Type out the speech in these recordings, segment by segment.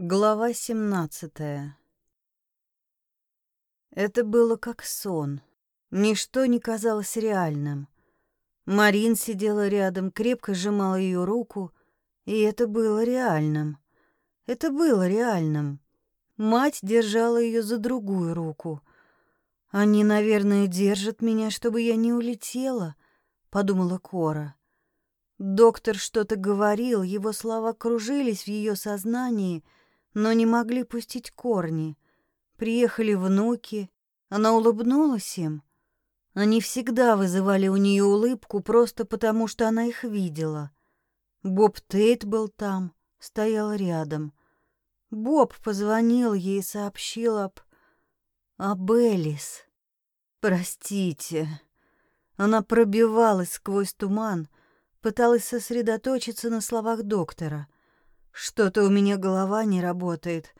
Глава 17 Это было как сон. Ничто не казалось реальным. Марин сидела рядом, крепко сжимала ее руку, и это было реальным. Это было реальным. Мать держала ее за другую руку. Они, наверное, держат меня, чтобы я не улетела, подумала Кора. Доктор что-то говорил, его слова кружились в ее сознании — но не могли пустить корни. Приехали внуки, она улыбнулась им. Они всегда вызывали у нее улыбку просто потому, что она их видела. Боб Тейт был там, стоял рядом. Боб позвонил ей и сообщил об... об Элис. «Простите». Она пробивалась сквозь туман, пыталась сосредоточиться на словах доктора — что-то у меня голова не работает.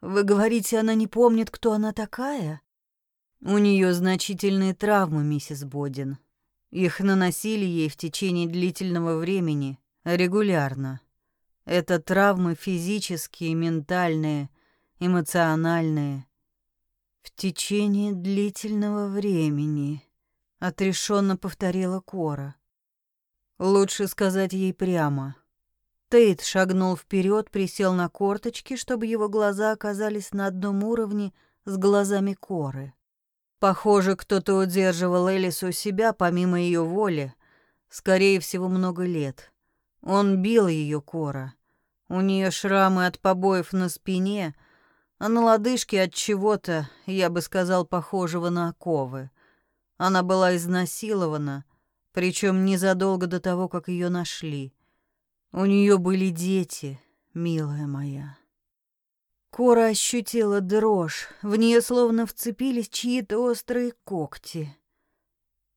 Вы говорите, она не помнит, кто она такая? У нее значительные травмы, миссис Бодин. Их наносили ей в течение длительного времени, регулярно. Это травмы физические, ментальные, эмоциональные. В течение длительного времени, отрешенно повторила Кора. Лучше сказать ей прямо. Тейт шагнул вперед, присел на корточки, чтобы его глаза оказались на одном уровне с глазами Коры. Похоже, кто-то удерживал Элис у себя помимо ее воли, скорее всего, много лет. Он бил ее Кора. У нее шрамы от побоев на спине, а на лодыжке от чего-то, я бы сказал, похожего на оковы. Она была изнасилована, причем незадолго до того, как ее нашли. У нее были дети, милая моя. Кора ощутила дрожь, в нее словно вцепились чьи-то острые когти.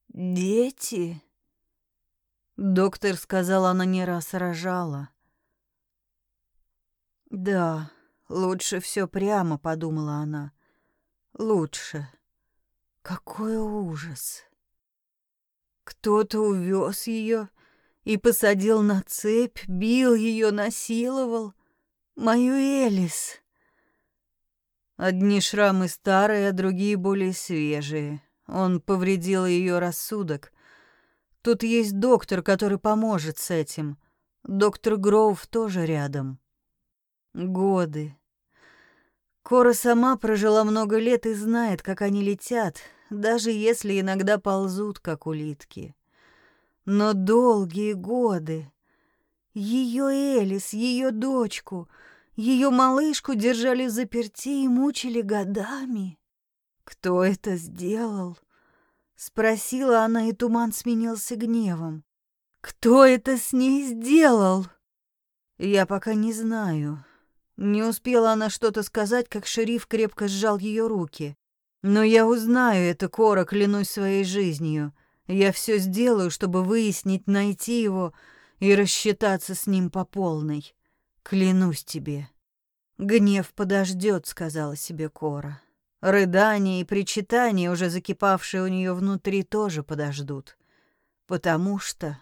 «Дети?» Доктор сказал, она не раз рожала. «Да, лучше все прямо», — подумала она. «Лучше. Какой ужас!» Кто-то увез ее и посадил на цепь, бил ее, насиловал. Мою Элис. Одни шрамы старые, а другие более свежие. Он повредил ее рассудок. Тут есть доктор, который поможет с этим. Доктор Гроув тоже рядом. Годы. Кора сама прожила много лет и знает, как они летят, даже если иногда ползут, как улитки. Но долгие годы ее Элис, ее дочку, ее малышку держали заперти и мучили годами. Кто это сделал? Спросила она, и туман сменился гневом. Кто это с ней сделал? Я пока не знаю. Не успела она что-то сказать, как шериф крепко сжал ее руки. Но я узнаю это, Кора, клянусь своей жизнью. Я все сделаю, чтобы выяснить, найти его и рассчитаться с ним по полной. Клянусь тебе. Гнев подождет, сказала себе Кора. Рыдания и причитания, уже закипавшие у нее внутри, тоже подождут. Потому что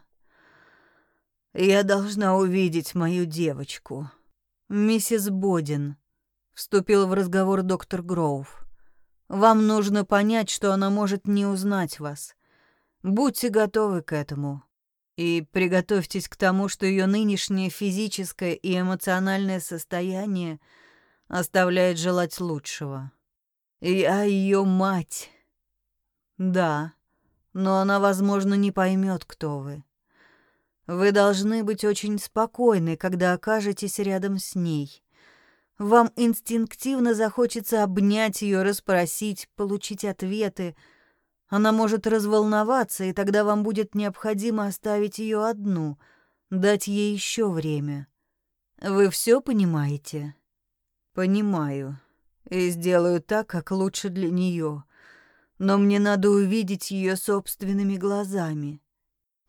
я должна увидеть мою девочку. Миссис Бодин вступил в разговор доктор Гроув. Вам нужно понять, что она может не узнать вас. Будьте готовы к этому. И приготовьтесь к тому, что ее нынешнее физическое и эмоциональное состояние оставляет желать лучшего. Я ее мать. Да, но она, возможно, не поймет, кто вы. Вы должны быть очень спокойны, когда окажетесь рядом с ней. Вам инстинктивно захочется обнять ее, расспросить, получить ответы — она может разволноваться, и тогда вам будет необходимо оставить ее одну, дать ей еще время. Вы все понимаете? Понимаю. И сделаю так, как лучше для нее. Но мне надо увидеть ее собственными глазами.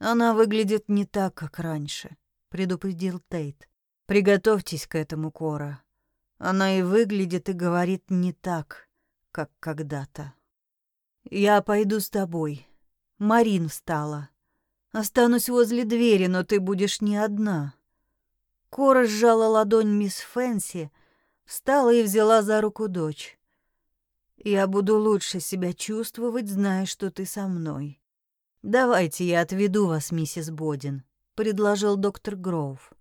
Она выглядит не так, как раньше, предупредил Тейт. Приготовьтесь к этому, Кора. Она и выглядит и говорит не так, как когда-то. «Я пойду с тобой». Марин встала. «Останусь возле двери, но ты будешь не одна». Кора сжала ладонь мисс Фэнси, встала и взяла за руку дочь. «Я буду лучше себя чувствовать, зная, что ты со мной. Давайте я отведу вас, миссис Бодин», — предложил доктор Гроув.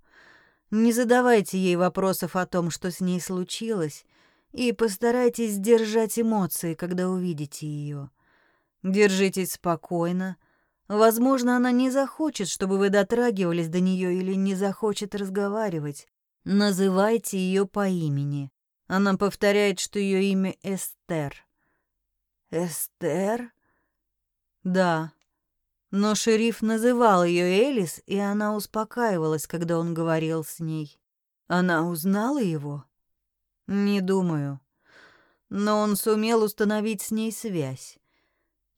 «Не задавайте ей вопросов о том, что с ней случилось, и постарайтесь сдержать эмоции, когда увидите ее. Держитесь спокойно. Возможно, она не захочет, чтобы вы дотрагивались до нее или не захочет разговаривать. Называйте ее по имени. Она повторяет, что ее имя Эстер. Эстер? Да. Но шериф называл ее Элис, и она успокаивалась, когда он говорил с ней. Она узнала его? Не думаю. Но он сумел установить с ней связь.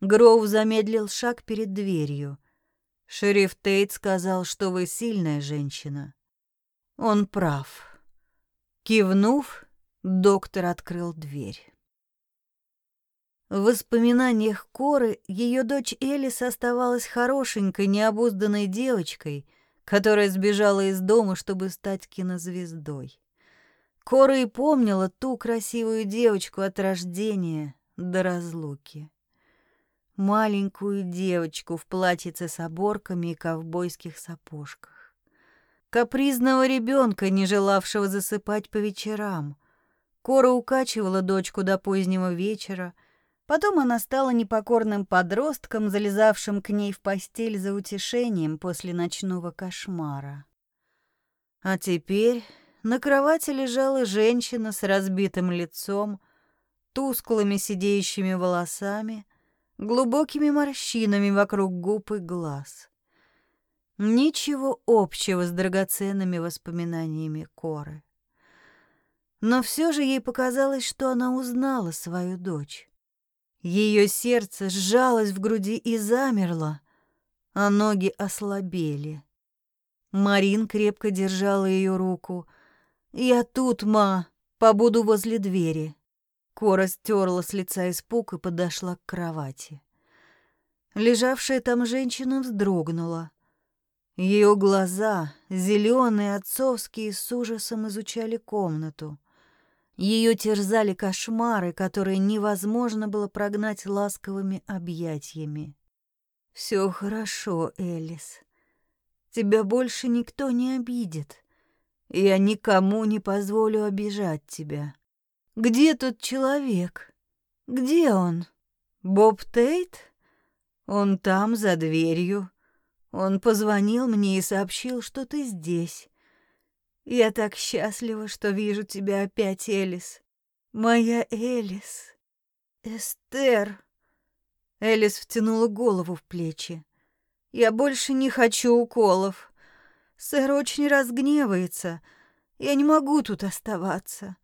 Гроув замедлил шаг перед дверью. Шериф Тейт сказал, что вы сильная женщина. Он прав. Кивнув, доктор открыл дверь. В воспоминаниях Коры ее дочь Элис оставалась хорошенькой, необузданной девочкой, которая сбежала из дома, чтобы стать кинозвездой. Кора и помнила ту красивую девочку от рождения до разлуки маленькую девочку в платьице с оборками и ковбойских сапожках. Капризного ребенка, не желавшего засыпать по вечерам. Кора укачивала дочку до позднего вечера, потом она стала непокорным подростком, залезавшим к ней в постель за утешением после ночного кошмара. А теперь на кровати лежала женщина с разбитым лицом, тусклыми сидеющими волосами — глубокими морщинами вокруг губ и глаз. Ничего общего с драгоценными воспоминаниями Коры. Но все же ей показалось, что она узнала свою дочь. Ее сердце сжалось в груди и замерло, а ноги ослабели. Марин крепко держала ее руку. «Я тут, ма, побуду возле двери». Кора стерла с лица испуг и подошла к кровати. Лежавшая там женщина вздрогнула. Ее глаза, зеленые, отцовские, с ужасом изучали комнату. Ее терзали кошмары, которые невозможно было прогнать ласковыми объятиями. «Все хорошо, Элис. Тебя больше никто не обидит. Я никому не позволю обижать тебя. Где тот человек? Где он? Боб Тейт? Он там, за дверью. Он позвонил мне и сообщил, что ты здесь. Я так счастлива, что вижу тебя опять, Элис. Моя Элис. Эстер. Элис втянула голову в плечи. Я больше не хочу уколов. Сэр очень разгневается. Я не могу тут оставаться.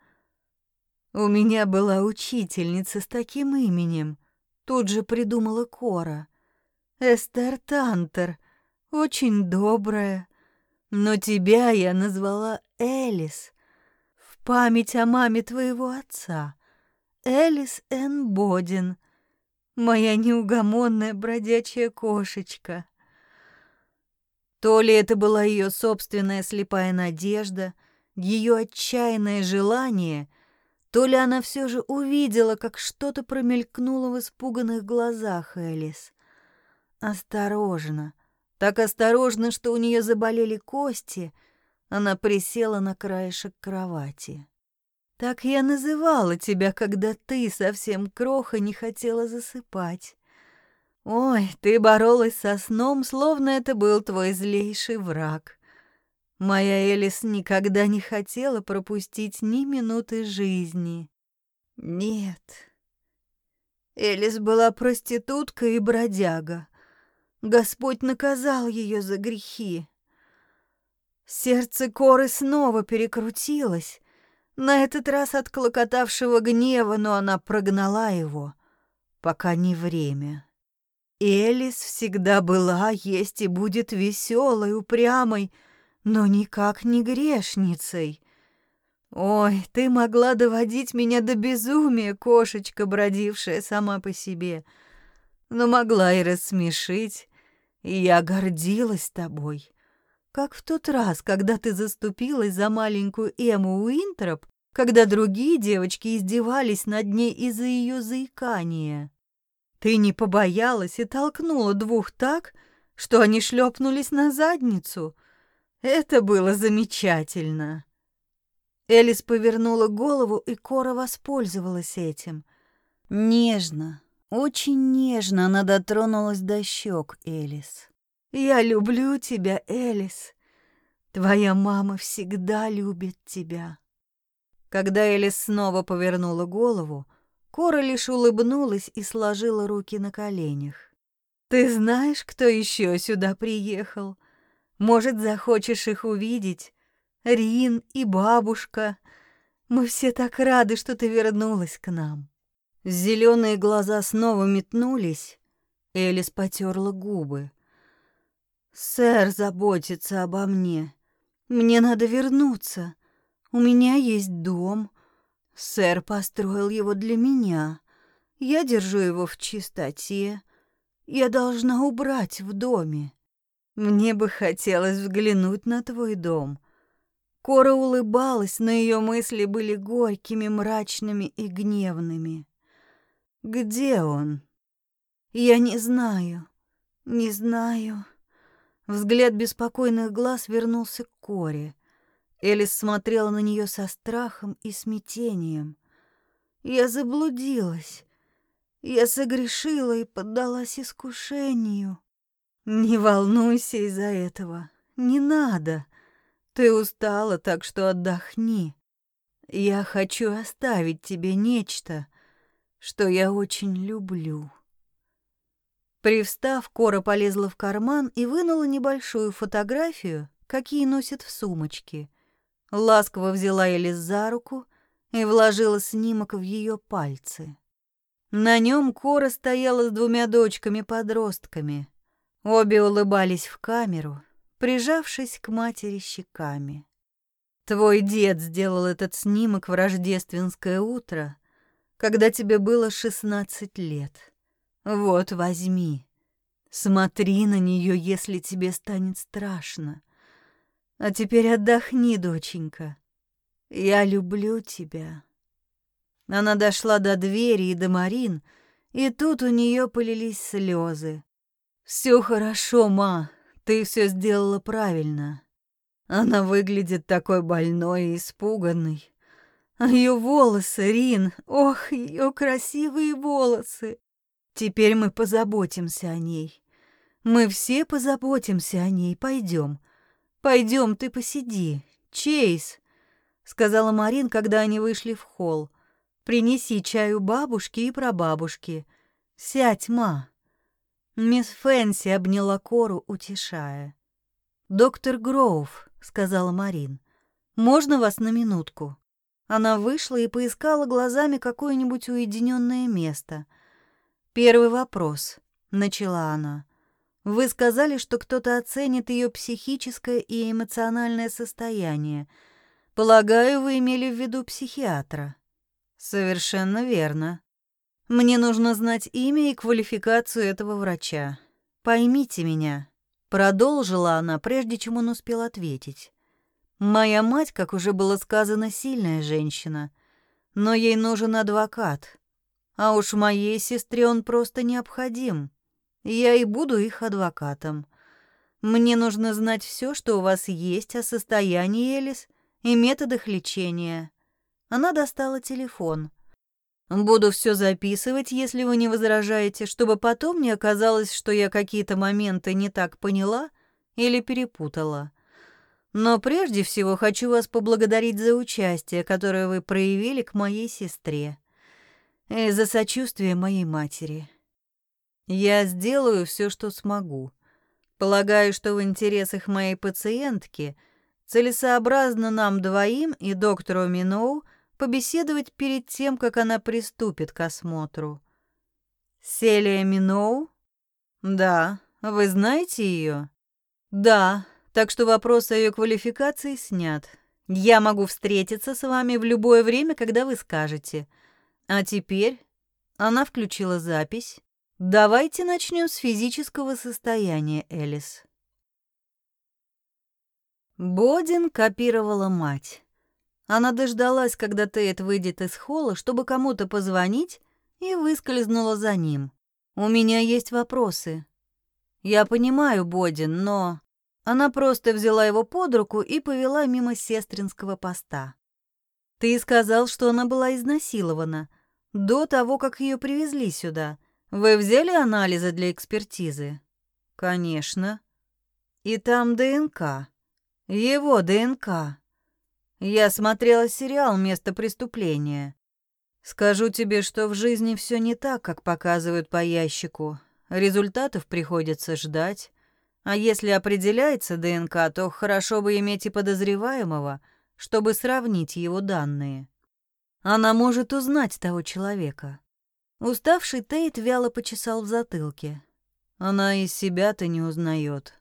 У меня была учительница с таким именем. Тут же придумала Кора. Эстер Тантер. Очень добрая. Но тебя я назвала Элис. В память о маме твоего отца. Элис Н. Бодин. Моя неугомонная бродячая кошечка. То ли это была ее собственная слепая надежда, ее отчаянное желание — то ли она все же увидела, как что-то промелькнуло в испуганных глазах Элис. Осторожно, так осторожно, что у нее заболели кости, она присела на краешек кровати. «Так я называла тебя, когда ты, совсем кроха, не хотела засыпать. Ой, ты боролась со сном, словно это был твой злейший враг. Моя Элис никогда не хотела пропустить ни минуты жизни. Нет. Элис была проститутка и бродяга. Господь наказал ее за грехи. Сердце Коры снова перекрутилось, на этот раз от клокотавшего гнева, но она прогнала его, пока не время. Элис всегда была, есть и будет веселой, упрямой, но никак не грешницей. Ой, ты могла доводить меня до безумия, кошечка, бродившая сама по себе, но могла и рассмешить, и я гордилась тобой. Как в тот раз, когда ты заступилась за маленькую Эму Уинтроп, когда другие девочки издевались над ней из-за ее заикания. Ты не побоялась и толкнула двух так, что они шлепнулись на задницу. Это было замечательно. Элис повернула голову, и Кора воспользовалась этим. Нежно, очень нежно она дотронулась до щек Элис. «Я люблю тебя, Элис. Твоя мама всегда любит тебя». Когда Элис снова повернула голову, Кора лишь улыбнулась и сложила руки на коленях. «Ты знаешь, кто еще сюда приехал? Может, захочешь их увидеть? Рин и бабушка. Мы все так рады, что ты вернулась к нам». Зеленые глаза снова метнулись. Элис потерла губы. «Сэр заботится обо мне. Мне надо вернуться. У меня есть дом. Сэр построил его для меня. Я держу его в чистоте. Я должна убрать в доме. Мне бы хотелось взглянуть на твой дом». Кора улыбалась, но ее мысли были горькими, мрачными и гневными. «Где он?» «Я не знаю, не знаю». Взгляд беспокойных глаз вернулся к Коре. Элис смотрела на нее со страхом и смятением. Я заблудилась. Я согрешила и поддалась искушению. Не волнуйся из-за этого. Не надо. Ты устала, так что отдохни. Я хочу оставить тебе нечто, что я очень люблю. Привстав, Кора полезла в карман и вынула небольшую фотографию, какие носят в сумочке. Ласково взяла Элис за руку и вложила снимок в ее пальцы. На нем Кора стояла с двумя дочками-подростками. Обе улыбались в камеру, прижавшись к матери щеками. Твой дед сделал этот снимок в рождественское утро, когда тебе было шестнадцать лет. Вот, возьми. Смотри на нее, если тебе станет страшно. А теперь отдохни, доченька. Я люблю тебя. Она дошла до двери и до Марин, и тут у нее полились слезы. Все хорошо, ма, ты все сделала правильно. Она выглядит такой больной и испуганной. А ее волосы, Рин, ох, ее красивые волосы. Теперь мы позаботимся о ней. Мы все позаботимся о ней. Пойдем. Пойдем, ты посиди. Чейз, сказала Марин, когда они вышли в холл. Принеси чаю бабушке и прабабушке. Сядь, ма. Мисс Фэнси обняла Кору, утешая. «Доктор Гроув», — сказала Марин, — «можно вас на минутку?» Она вышла и поискала глазами какое-нибудь уединенное место — «Первый вопрос», — начала она. «Вы сказали, что кто-то оценит ее психическое и эмоциональное состояние. Полагаю, вы имели в виду психиатра». «Совершенно верно. Мне нужно знать имя и квалификацию этого врача. Поймите меня», — продолжила она, прежде чем он успел ответить. «Моя мать, как уже было сказано, сильная женщина, но ей нужен адвокат». А уж моей сестре он просто необходим. Я и буду их адвокатом. Мне нужно знать все, что у вас есть о состоянии Элис и методах лечения. Она достала телефон. Буду все записывать, если вы не возражаете, чтобы потом не оказалось, что я какие-то моменты не так поняла или перепутала. Но прежде всего хочу вас поблагодарить за участие, которое вы проявили к моей сестре и за сочувствие моей матери. Я сделаю все, что смогу. Полагаю, что в интересах моей пациентки целесообразно нам двоим и доктору Миноу побеседовать перед тем, как она приступит к осмотру. Селия Миноу? Да, вы знаете ее? Да, так что вопрос о ее квалификации снят. Я могу встретиться с вами в любое время, когда вы скажете — а теперь она включила запись. Давайте начнем с физического состояния Элис. Бодин копировала мать. Она дождалась, когда Тейт выйдет из холла, чтобы кому-то позвонить, и выскользнула за ним. «У меня есть вопросы». «Я понимаю, Бодин, но...» Она просто взяла его под руку и повела мимо сестринского поста. «Ты сказал, что она была изнасилована. До того, как ее привезли сюда. Вы взяли анализы для экспертизы?» «Конечно. И там ДНК. Его ДНК. Я смотрела сериал «Место преступления». Скажу тебе, что в жизни все не так, как показывают по ящику. Результатов приходится ждать. А если определяется ДНК, то хорошо бы иметь и подозреваемого, чтобы сравнить его данные. Она может узнать того человека. Уставший Тейт вяло почесал в затылке. Она из себя-то не узнает.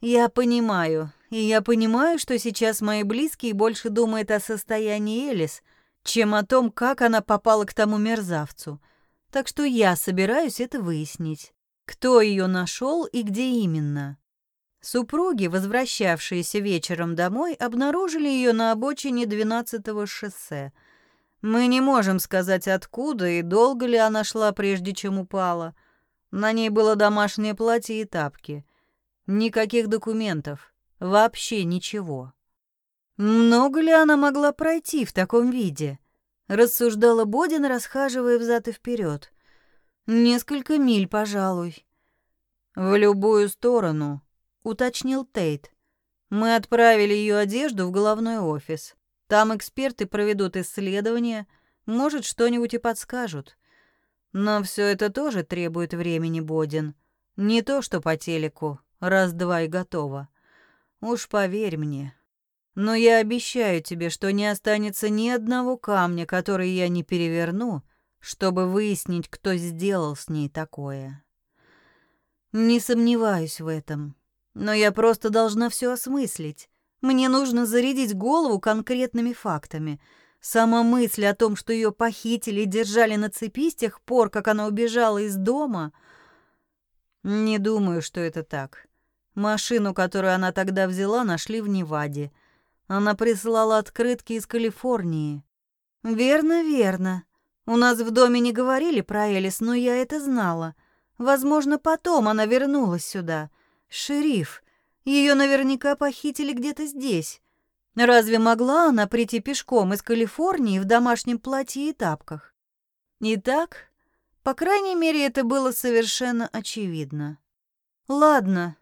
Я понимаю, и я понимаю, что сейчас мои близкие больше думают о состоянии Элис, чем о том, как она попала к тому мерзавцу. Так что я собираюсь это выяснить кто ее нашел и где именно. Супруги, возвращавшиеся вечером домой, обнаружили ее на обочине 12-го шоссе. Мы не можем сказать, откуда и долго ли она шла, прежде чем упала. На ней было домашнее платье и тапки. Никаких документов. Вообще ничего. Много ли она могла пройти в таком виде? Рассуждала Бодин, расхаживая взад и вперед. Несколько миль, пожалуй. В любую сторону, уточнил Тейт. Мы отправили ее одежду в головной офис. Там эксперты проведут исследование, может, что-нибудь и подскажут. Но все это тоже требует времени, Бодин. Не то, что по телеку, раз-два и готово. Уж поверь мне. Но я обещаю тебе, что не останется ни одного камня, который я не переверну, чтобы выяснить, кто сделал с ней такое. Не сомневаюсь в этом, но я просто должна все осмыслить. Мне нужно зарядить голову конкретными фактами. Сама мысль о том, что ее похитили и держали на цепи с тех пор, как она убежала из дома... Не думаю, что это так. Машину, которую она тогда взяла, нашли в Неваде. Она прислала открытки из Калифорнии. Верно, верно. У нас в доме не говорили про Элис, но я это знала. Возможно, потом она вернулась сюда. Шериф. Ее наверняка похитили где-то здесь. Разве могла она прийти пешком из Калифорнии в домашнем платье и тапках? Итак, по крайней мере, это было совершенно очевидно. Ладно.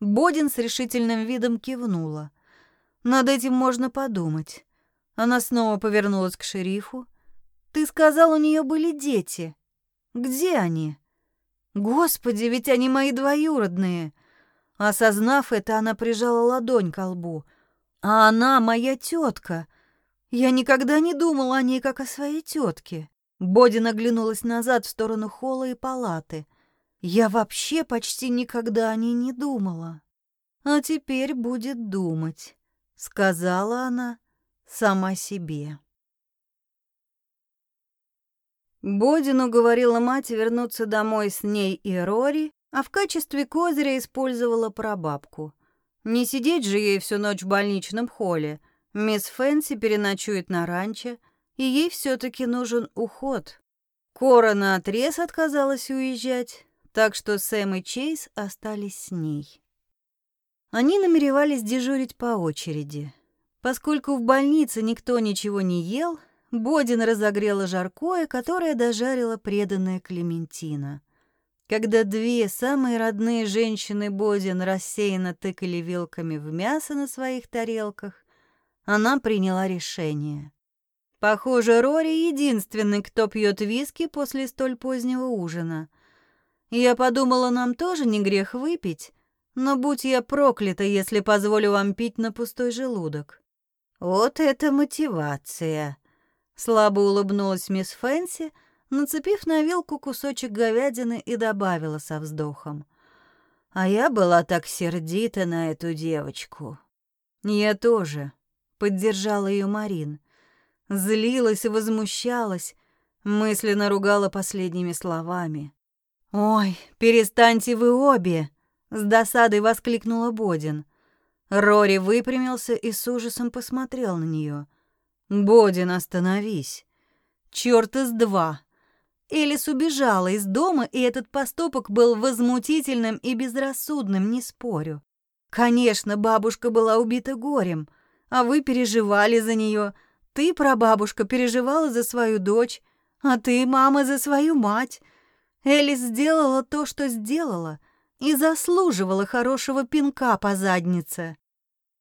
Бодин с решительным видом кивнула. Над этим можно подумать. Она снова повернулась к шерифу. Ты сказал, у нее были дети. Где они? Господи, ведь они мои двоюродные. Осознав это, она прижала ладонь к лбу. А она моя тетка. Я никогда не думала о ней как о своей тетке. Боди наглянулась назад в сторону холла и палаты. Я вообще почти никогда о ней не думала. А теперь будет думать, сказала она сама себе. Бодин уговорила мать вернуться домой с ней и Рори, а в качестве козыря использовала прабабку. Не сидеть же ей всю ночь в больничном холле. Мисс Фэнси переночует на ранчо, и ей все таки нужен уход. Кора наотрез отказалась уезжать, так что Сэм и Чейз остались с ней. Они намеревались дежурить по очереди. Поскольку в больнице никто ничего не ел, Бодин разогрела жаркое, которое дожарила преданная Клементина. Когда две самые родные женщины Бодин рассеянно тыкали вилками в мясо на своих тарелках, она приняла решение. Похоже, Рори единственный, кто пьет виски после столь позднего ужина. Я подумала, нам тоже не грех выпить, но будь я проклята, если позволю вам пить на пустой желудок. Вот это мотивация, Слабо улыбнулась мисс Фэнси, нацепив на вилку кусочек говядины и добавила со вздохом. А я была так сердита на эту девочку. Я тоже, поддержала ее Марин. Злилась и возмущалась, мысленно ругала последними словами. «Ой, перестаньте вы обе!» — с досадой воскликнула Бодин. Рори выпрямился и с ужасом посмотрел на нее. «Бодин, остановись!» Чёрт из два!» Элис убежала из дома, и этот поступок был возмутительным и безрассудным, не спорю. Конечно, бабушка была убита горем, а вы переживали за нее. Ты, прабабушка, переживала за свою дочь, а ты, мама, за свою мать. Элис сделала то, что сделала, и заслуживала хорошего пинка по заднице.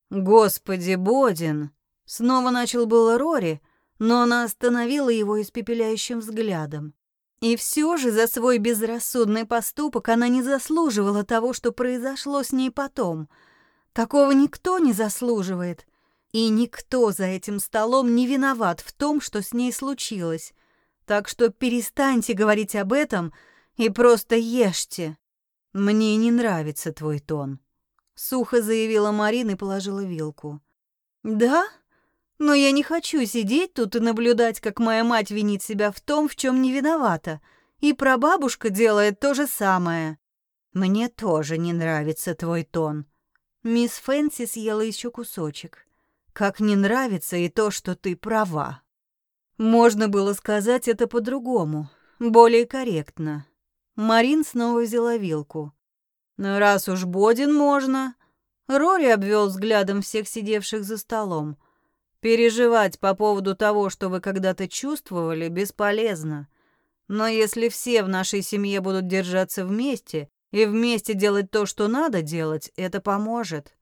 Господи, Бодин! Снова начал было Рори, но она остановила его испепеляющим взглядом. И все же за свой безрассудный поступок она не заслуживала того, что произошло с ней потом. Такого никто не заслуживает. И никто за этим столом не виноват в том, что с ней случилось. Так что перестаньте говорить об этом и просто ешьте. Мне не нравится твой тон, сухо заявила Марина и положила вилку. Да? Но я не хочу сидеть тут и наблюдать, как моя мать винит себя в том, в чем не виновата, и прабабушка делает то же самое. Мне тоже не нравится твой тон. Мисс Фэнси съела еще кусочек. Как не нравится и то, что ты права. Можно было сказать это по-другому, более корректно. Марин снова взяла вилку. «Ну, раз уж Бодин можно...» Рори обвел взглядом всех сидевших за столом. Переживать по поводу того, что вы когда-то чувствовали, бесполезно. Но если все в нашей семье будут держаться вместе и вместе делать то, что надо делать, это поможет.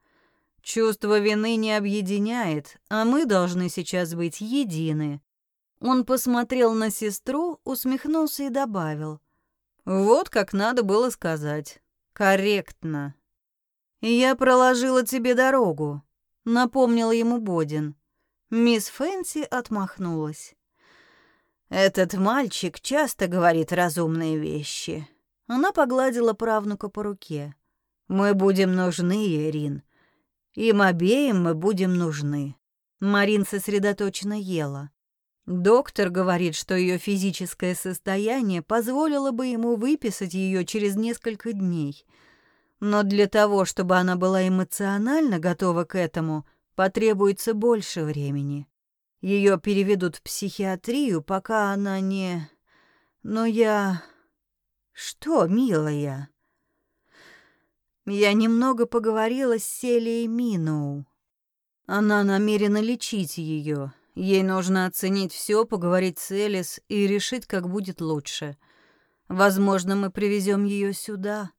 Чувство вины не объединяет, а мы должны сейчас быть едины. Он посмотрел на сестру, усмехнулся и добавил: "Вот как надо было сказать. Корректно. Я проложила тебе дорогу", напомнил ему Бодин. Мисс Фэнси отмахнулась. «Этот мальчик часто говорит разумные вещи». Она погладила правнука по руке. «Мы будем нужны, Ирин. Им обеим мы будем нужны». Марин сосредоточенно ела. Доктор говорит, что ее физическое состояние позволило бы ему выписать ее через несколько дней. Но для того, чтобы она была эмоционально готова к этому, потребуется больше времени. Ее переведут в психиатрию, пока она не... Но я... Что, милая? Я немного поговорила с Селией Миноу. Она намерена лечить ее. Ей нужно оценить все, поговорить с Элис и решить, как будет лучше. Возможно, мы привезем ее сюда.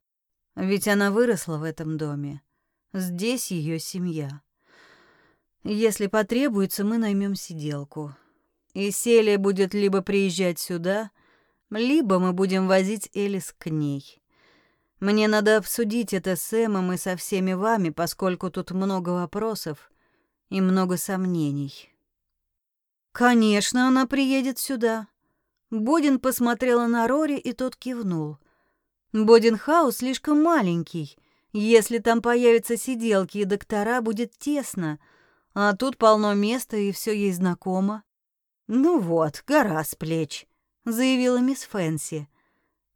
Ведь она выросла в этом доме. Здесь ее семья. Если потребуется, мы наймем сиделку. И Селия будет либо приезжать сюда, либо мы будем возить Элис к ней. Мне надо обсудить это с Эмом и со всеми вами, поскольку тут много вопросов и много сомнений. Конечно, она приедет сюда. Бодин посмотрела на Рори, и тот кивнул. Бодинхаус слишком маленький. Если там появятся сиделки и доктора, будет тесно — а тут полно места, и все ей знакомо. «Ну вот, гора с плеч», — заявила мисс Фэнси.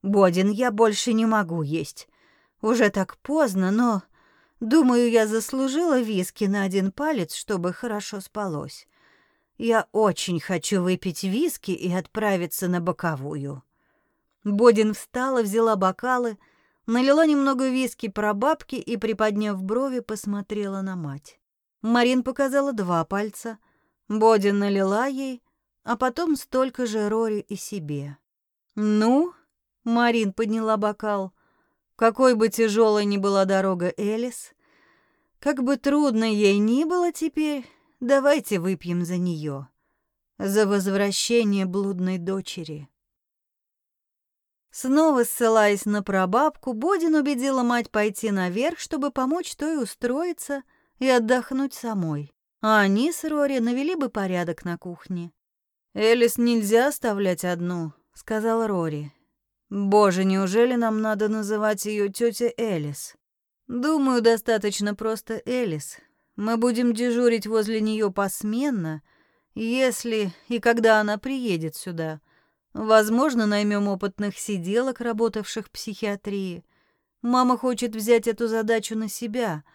«Бодин, я больше не могу есть. Уже так поздно, но, думаю, я заслужила виски на один палец, чтобы хорошо спалось. Я очень хочу выпить виски и отправиться на боковую». Бодин встала, взяла бокалы, налила немного виски про бабки и, приподняв брови, посмотрела на мать. Марин показала два пальца, Боди налила ей, а потом столько же Рори и себе. «Ну?» — Марин подняла бокал. «Какой бы тяжелой ни была дорога Элис, как бы трудно ей ни было теперь, давайте выпьем за нее, за возвращение блудной дочери». Снова ссылаясь на прабабку, Бодин убедила мать пойти наверх, чтобы помочь той устроиться — и отдохнуть самой. А они с Рори навели бы порядок на кухне. «Элис нельзя оставлять одну», — сказал Рори. «Боже, неужели нам надо называть ее тетя Элис?» «Думаю, достаточно просто Элис. Мы будем дежурить возле нее посменно, если и когда она приедет сюда. Возможно, наймем опытных сиделок, работавших в психиатрии. Мама хочет взять эту задачу на себя —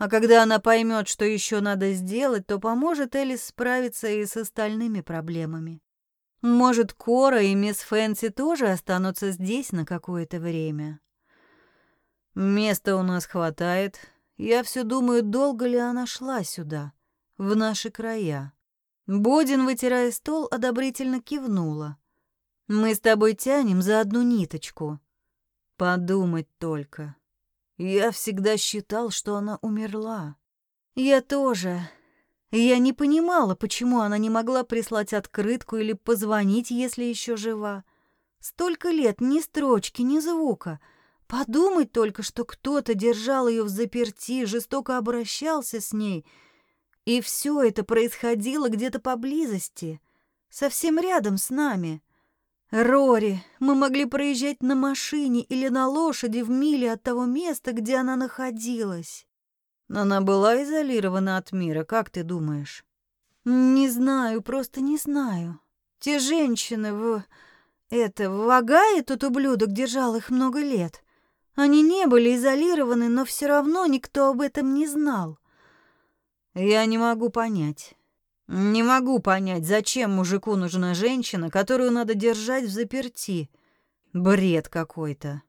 А когда она поймет, что еще надо сделать, то поможет Элис справиться и с остальными проблемами. Может, Кора и мисс Фэнси тоже останутся здесь на какое-то время. Места у нас хватает. Я все думаю, долго ли она шла сюда, в наши края. Бодин, вытирая стол, одобрительно кивнула. Мы с тобой тянем за одну ниточку. Подумать только. Я всегда считал, что она умерла. Я тоже. Я не понимала, почему она не могла прислать открытку или позвонить, если еще жива. Столько лет ни строчки, ни звука. Подумать только, что кто-то держал ее в заперти, жестоко обращался с ней. И все это происходило где-то поблизости, совсем рядом с нами. Рори, мы могли проезжать на машине или на лошади в миле от того места, где она находилась. Она была изолирована от мира, как ты думаешь? Не знаю, просто не знаю. Те женщины в... Это, в Агае тот ублюдок держал их много лет. Они не были изолированы, но все равно никто об этом не знал. Я не могу понять. Не могу понять, зачем мужику нужна женщина, которую надо держать в заперти. Бред какой-то.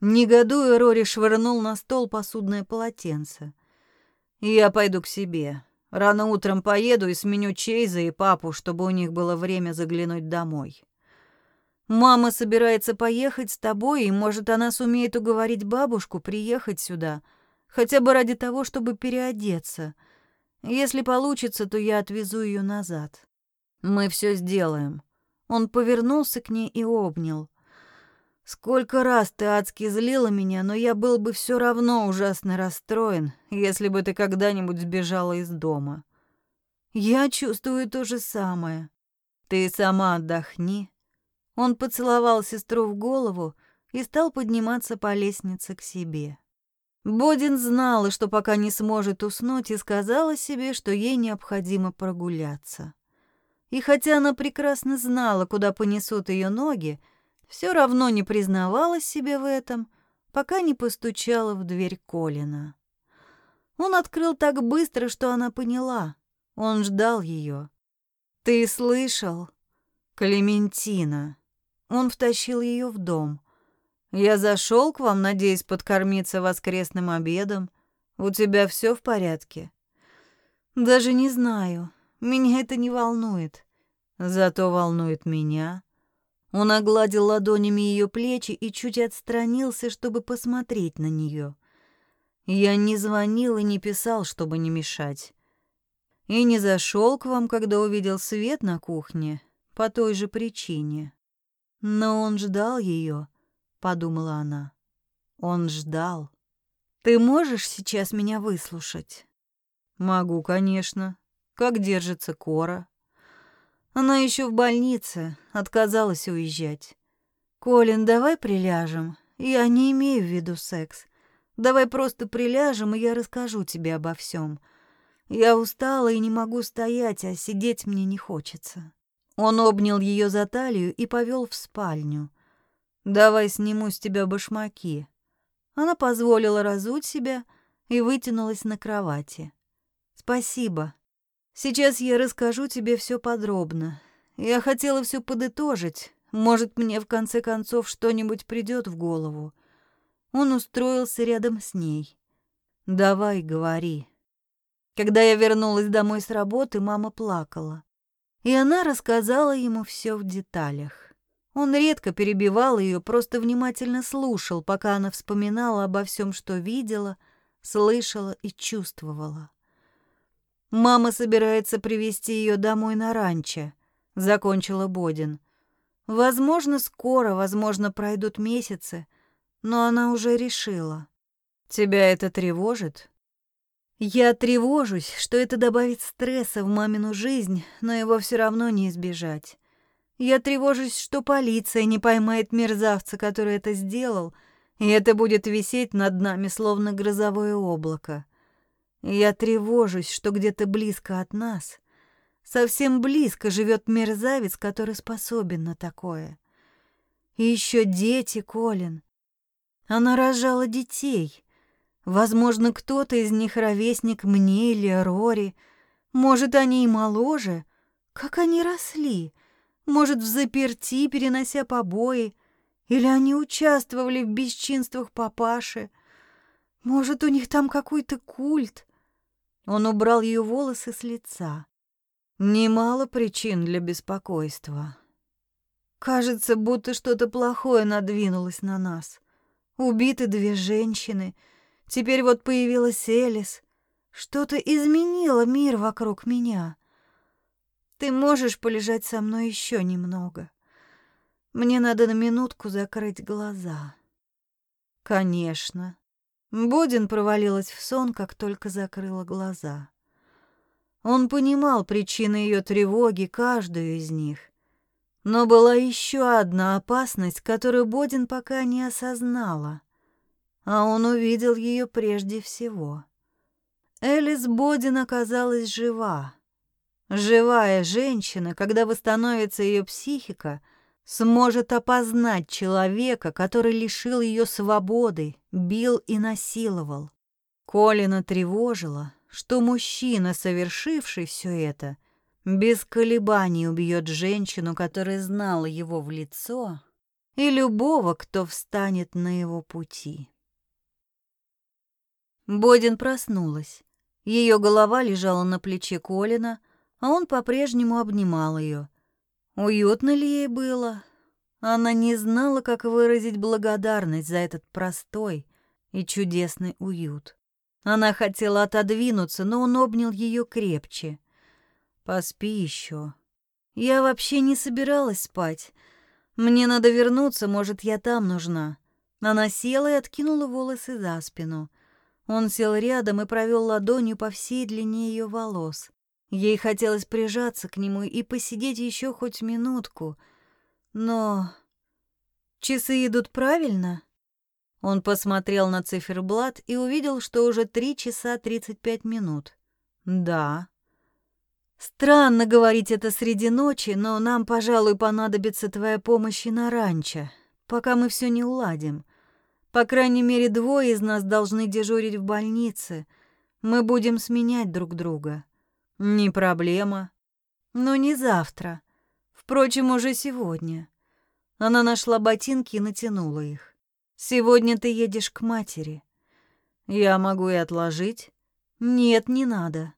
Негодуя, Рори швырнул на стол посудное полотенце. Я пойду к себе. Рано утром поеду и сменю Чейза и папу, чтобы у них было время заглянуть домой. Мама собирается поехать с тобой, и, может, она сумеет уговорить бабушку приехать сюда, хотя бы ради того, чтобы переодеться — если получится, то я отвезу ее назад. Мы все сделаем. Он повернулся к ней и обнял. Сколько раз ты адски злила меня, но я был бы все равно ужасно расстроен, если бы ты когда-нибудь сбежала из дома. Я чувствую то же самое. Ты сама отдохни. Он поцеловал сестру в голову и стал подниматься по лестнице к себе. Бодин знала, что пока не сможет уснуть, и сказала себе, что ей необходимо прогуляться. И хотя она прекрасно знала, куда понесут ее ноги, все равно не признавала себе в этом, пока не постучала в дверь Колина. Он открыл так быстро, что она поняла. Он ждал ее. «Ты слышал?» «Клементина». Он втащил ее в дом. Я зашел к вам, надеясь подкормиться воскресным обедом. У тебя все в порядке? Даже не знаю. Меня это не волнует. Зато волнует меня. Он огладил ладонями ее плечи и чуть отстранился, чтобы посмотреть на нее. Я не звонил и не писал, чтобы не мешать. И не зашел к вам, когда увидел свет на кухне, по той же причине. Но он ждал ее подумала она. Он ждал. Ты можешь сейчас меня выслушать? Могу, конечно. Как держится Кора? Она еще в больнице, отказалась уезжать. Колин, давай приляжем. Я не имею в виду секс. Давай просто приляжем, и я расскажу тебе обо всем. Я устала и не могу стоять, а сидеть мне не хочется. Он обнял ее за талию и повел в спальню. «Давай сниму с тебя башмаки». Она позволила разуть себя и вытянулась на кровати. «Спасибо. Сейчас я расскажу тебе все подробно. Я хотела все подытожить. Может, мне в конце концов что-нибудь придет в голову». Он устроился рядом с ней. «Давай, говори». Когда я вернулась домой с работы, мама плакала. И она рассказала ему все в деталях. Он редко перебивал ее, просто внимательно слушал, пока она вспоминала обо всем, что видела, слышала и чувствовала. «Мама собирается привести ее домой на ранчо», — закончила Бодин. «Возможно, скоро, возможно, пройдут месяцы, но она уже решила. Тебя это тревожит?» «Я тревожусь, что это добавит стресса в мамину жизнь, но его все равно не избежать. Я тревожусь, что полиция не поймает мерзавца, который это сделал, и это будет висеть над нами, словно грозовое облако. Я тревожусь, что где-то близко от нас, совсем близко живет мерзавец, который способен на такое. И еще дети, Колин. Она рожала детей. Возможно, кто-то из них ровесник мне или Рори. Может, они и моложе. Как они росли? Может, в заперти, перенося побои? Или они участвовали в бесчинствах папаши? Может, у них там какой-то культ? Он убрал ее волосы с лица. Немало причин для беспокойства. Кажется, будто что-то плохое надвинулось на нас. Убиты две женщины. Теперь вот появилась Элис. Что-то изменило мир вокруг меня. Ты можешь полежать со мной еще немного. Мне надо на минутку закрыть глаза. Конечно. Бодин провалилась в сон, как только закрыла глаза. Он понимал причины ее тревоги, каждую из них. Но была еще одна опасность, которую Бодин пока не осознала. А он увидел ее прежде всего. Элис Бодин оказалась жива. Живая женщина, когда восстановится ее психика, сможет опознать человека, который лишил ее свободы, бил и насиловал. Колина тревожила, что мужчина, совершивший все это, без колебаний убьет женщину, которая знала его в лицо, и любого, кто встанет на его пути. Бодин проснулась. Ее голова лежала на плече Колина, а он по-прежнему обнимал ее. Уютно ли ей было? Она не знала, как выразить благодарность за этот простой и чудесный уют. Она хотела отодвинуться, но он обнял ее крепче. Поспи еще. Я вообще не собиралась спать. Мне надо вернуться, может, я там нужна. Она села и откинула волосы за спину. Он сел рядом и провел ладонью по всей длине ее волос. Ей хотелось прижаться к нему и посидеть еще хоть минутку. Но часы идут правильно? Он посмотрел на циферблат и увидел, что уже три часа тридцать пять минут. Да. Странно говорить это среди ночи, но нам, пожалуй, понадобится твоя помощь и на ранчо, пока мы все не уладим. По крайней мере, двое из нас должны дежурить в больнице. Мы будем сменять друг друга. Не проблема. Но не завтра. Впрочем, уже сегодня. Она нашла ботинки и натянула их. Сегодня ты едешь к матери. Я могу и отложить. Нет, не надо.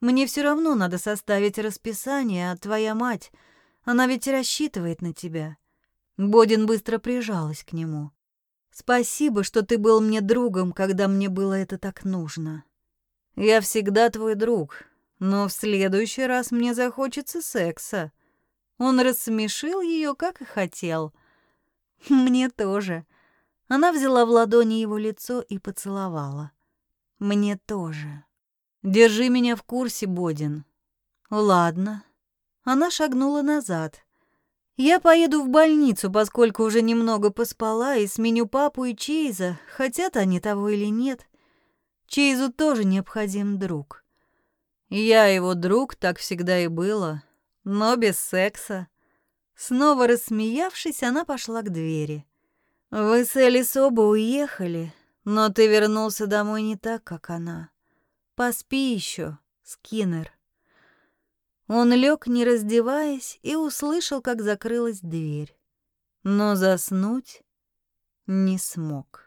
Мне все равно надо составить расписание, а твоя мать, она ведь рассчитывает на тебя. Бодин быстро прижалась к нему. Спасибо, что ты был мне другом, когда мне было это так нужно. Я всегда твой друг, но в следующий раз мне захочется секса. Он рассмешил ее, как и хотел. Мне тоже. Она взяла в ладони его лицо и поцеловала. Мне тоже. Держи меня в курсе, Бодин. Ладно. Она шагнула назад. Я поеду в больницу, поскольку уже немного поспала и сменю папу и Чейза, хотят они того или нет. Чейзу тоже необходим друг. Я его друг, так всегда и было, но без секса. Снова рассмеявшись, она пошла к двери. Вы с Элис оба уехали, но ты вернулся домой не так, как она. Поспи еще, Скиннер. Он лег, не раздеваясь, и услышал, как закрылась дверь. Но заснуть не смог.